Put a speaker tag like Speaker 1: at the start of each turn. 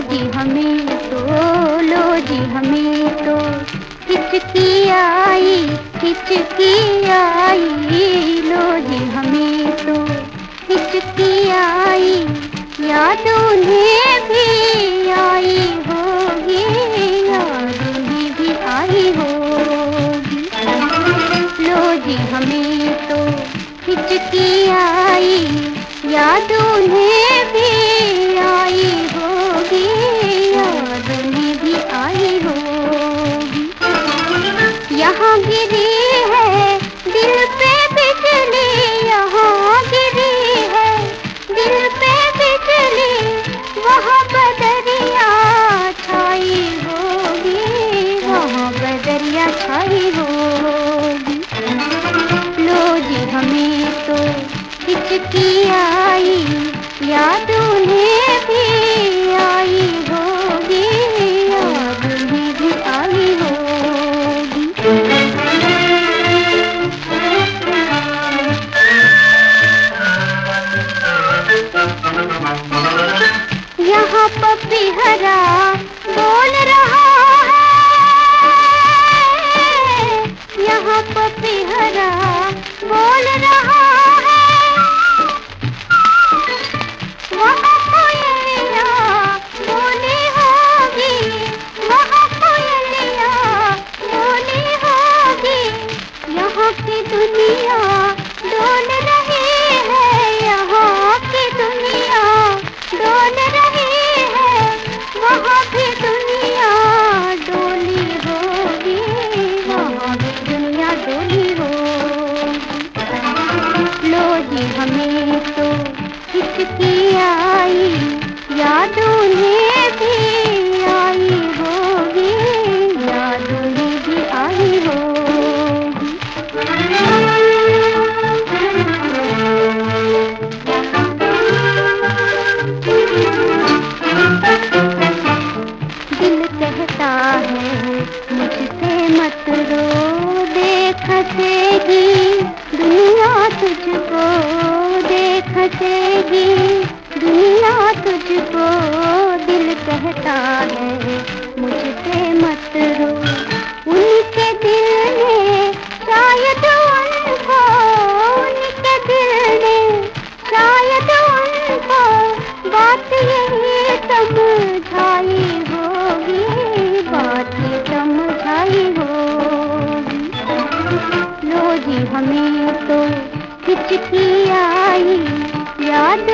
Speaker 1: जी, हमें तो लो जी, हमें तो। हिचकी आई हिचकी आई, लो जी, हमें तो। हिचकी आई, याद उन्हें भी आई होगी, याद उन्हें भी आई होगी। लो जी, हमें तो हिचकी आई, याद उन्हें भी वहाँ बदरिया छाई होगी। लो जी हमें तो हिचकी आई याद उन्हें डोल रही है यहाँ की दुनिया। है वहाँ दुनिया। डोली होगी वहाँ दुनिया डोली लो जी हमें तो किसकी आई? याद उन्हें कहता है, मुझसे मत रो। उनके दिल ने शायद उनको, उनके दिल ने शायद उनको बात यही समझाई होगी, बात समझाई होगी। लो जी, हमें तो हिचकी आई याद